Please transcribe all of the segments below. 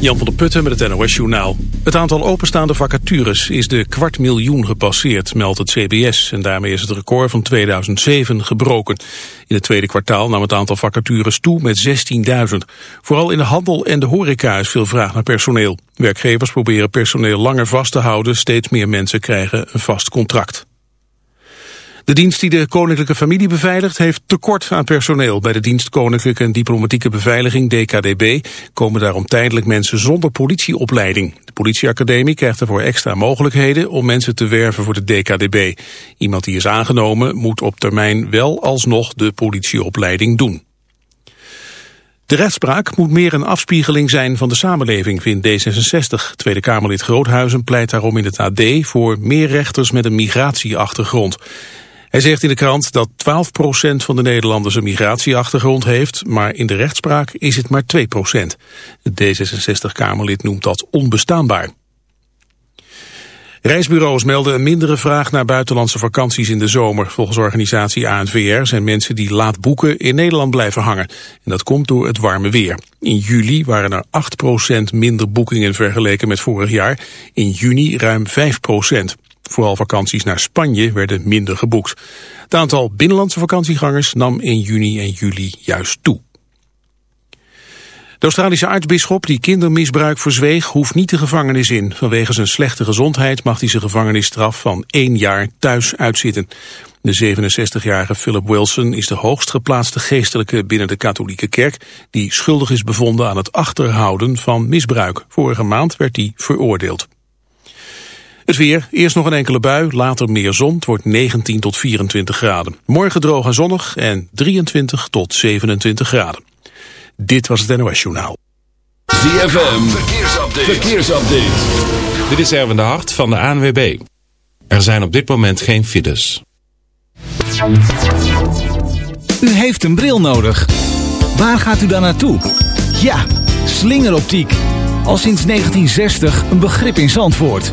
Jan van der Putten met het NOS Journaal. Het aantal openstaande vacatures is de kwart miljoen gepasseerd, meldt het CBS. En daarmee is het record van 2007 gebroken. In het tweede kwartaal nam het aantal vacatures toe met 16.000. Vooral in de handel en de horeca is veel vraag naar personeel. Werkgevers proberen personeel langer vast te houden. Steeds meer mensen krijgen een vast contract. De dienst die de koninklijke familie beveiligt heeft tekort aan personeel. Bij de dienst Koninklijke en Diplomatieke Beveiliging, DKDB, komen daarom tijdelijk mensen zonder politieopleiding. De politieacademie krijgt daarvoor extra mogelijkheden om mensen te werven voor de DKDB. Iemand die is aangenomen moet op termijn wel alsnog de politieopleiding doen. De rechtspraak moet meer een afspiegeling zijn van de samenleving, vindt D66. Tweede Kamerlid Groothuizen pleit daarom in het AD voor meer rechters met een migratieachtergrond. Hij zegt in de krant dat 12% van de Nederlanders een migratieachtergrond heeft, maar in de rechtspraak is het maar 2%. Het D66-Kamerlid noemt dat onbestaanbaar. Reisbureaus melden een mindere vraag naar buitenlandse vakanties in de zomer. Volgens organisatie ANVR zijn mensen die laat boeken in Nederland blijven hangen. En dat komt door het warme weer. In juli waren er 8% minder boekingen vergeleken met vorig jaar. In juni ruim 5%. Vooral vakanties naar Spanje werden minder geboekt. Het aantal binnenlandse vakantiegangers nam in juni en juli juist toe. De Australische aartsbisschop die kindermisbruik verzweeg hoeft niet de gevangenis in. Vanwege zijn slechte gezondheid mag hij zijn gevangenisstraf van één jaar thuis uitzitten. De 67-jarige Philip Wilson is de hoogst geplaatste geestelijke binnen de katholieke kerk... die schuldig is bevonden aan het achterhouden van misbruik. Vorige maand werd hij veroordeeld. Het weer, eerst nog een enkele bui, later meer zon. Het wordt 19 tot 24 graden. Morgen droog en zonnig en 23 tot 27 graden. Dit was het NOS Journaal. ZFM, verkeersupdate. verkeersupdate. Dit is Erwin de Hart van de ANWB. Er zijn op dit moment geen files. U heeft een bril nodig. Waar gaat u dan naartoe? Ja, slingeroptiek. Al sinds 1960 een begrip in Zandvoort.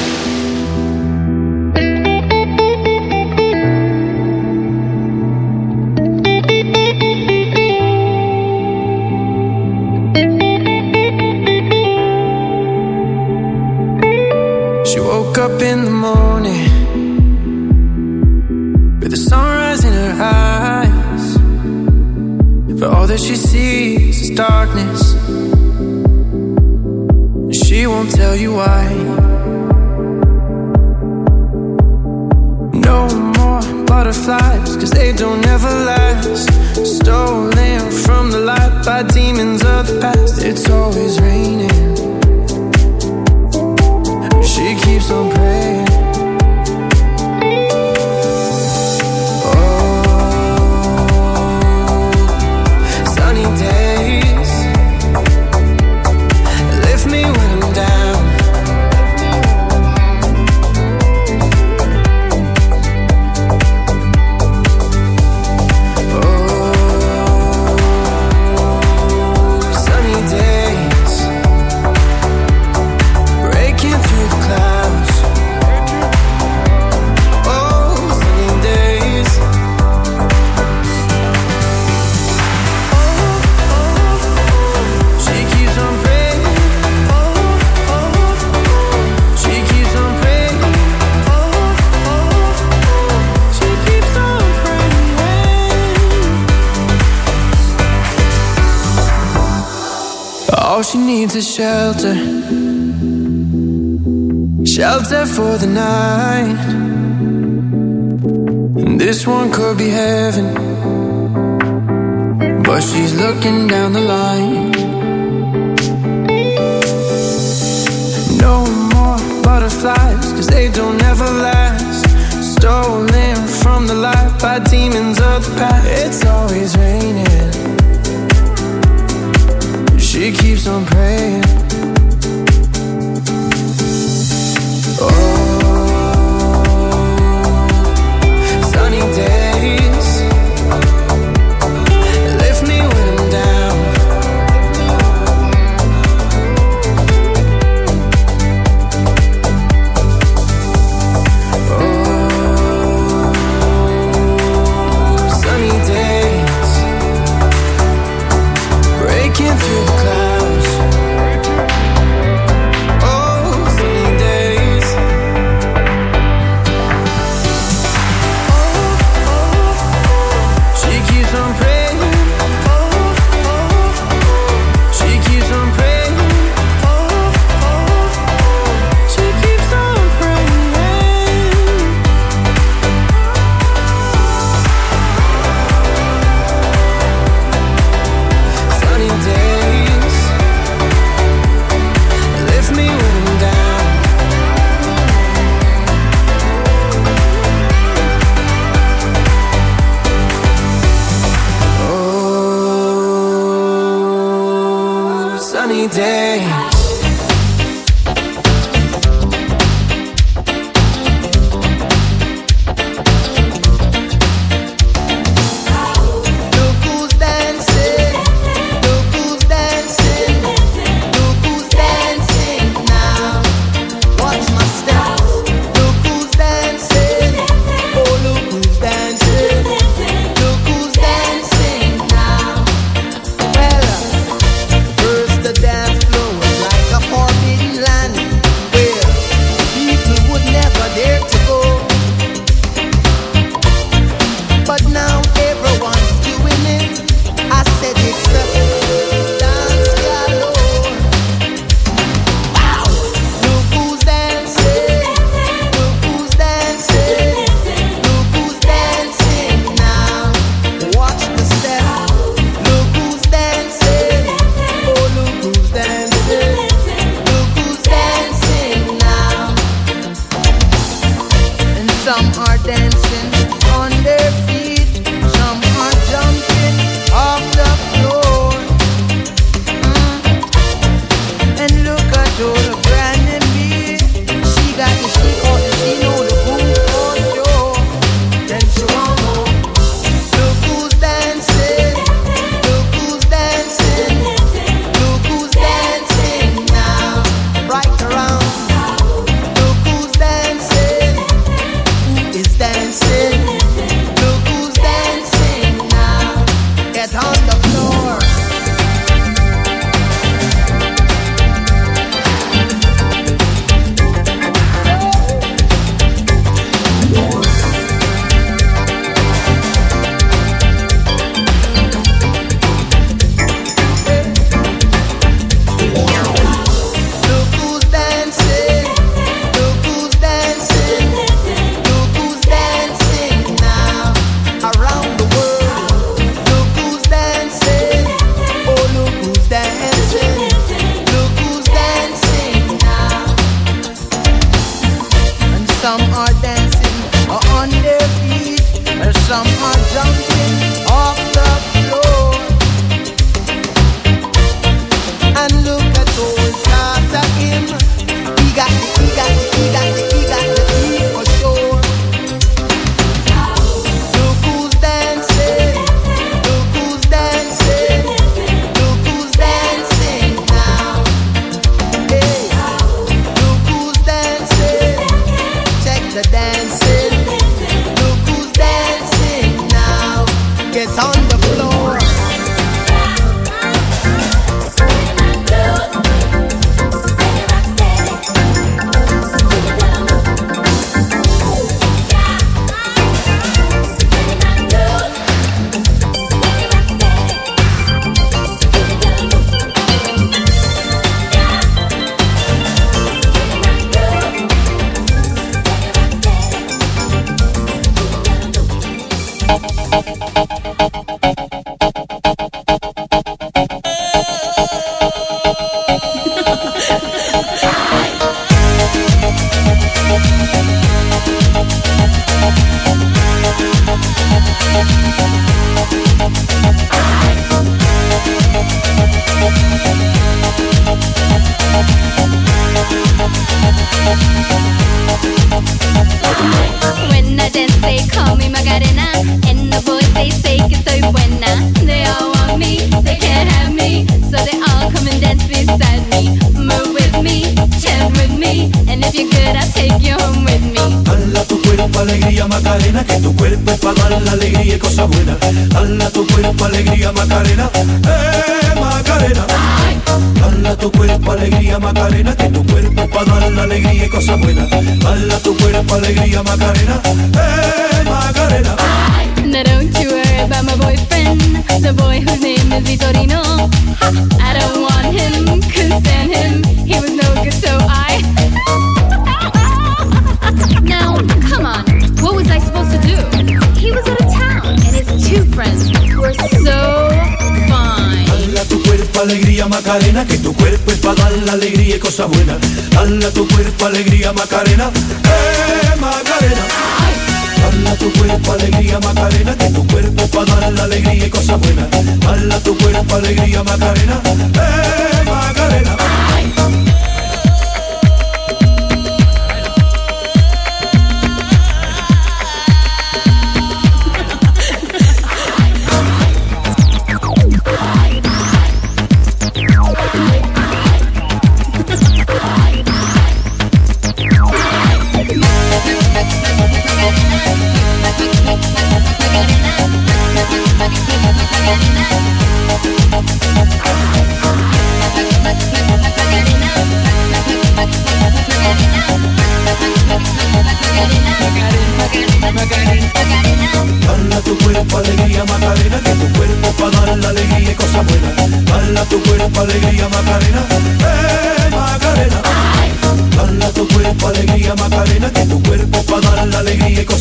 buena. Baila tu cuerpo, alegría, Macarena. ¡Eh!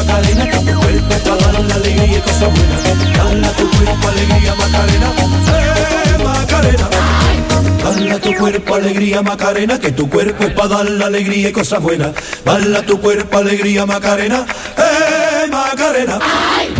Macarena, que tu cuerpo es para la alegría y cosas buenas. Tu cuerpo, alegría, Macarena, eh, Macarena. Hala tu cuerpo, alegría, Macarena, que tu cuerpo es para dar la alegría y cosas buenas. Hala tu cuerpo, alegría, Macarena, eh, Macarena. Geef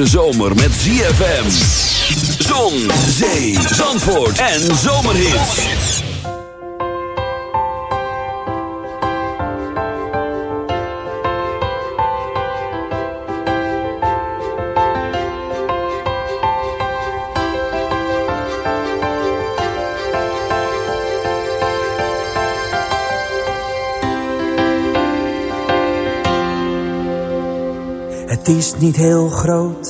hete zomer met ZFM. Zon, zee, zandvoort en zomerhits. Het is niet heel groot,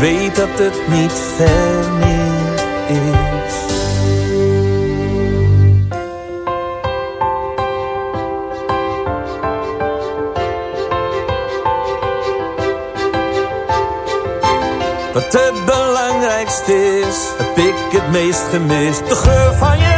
Weet dat het niet ver meer is. Wat het is, heb ik het meest gemist. De geur van je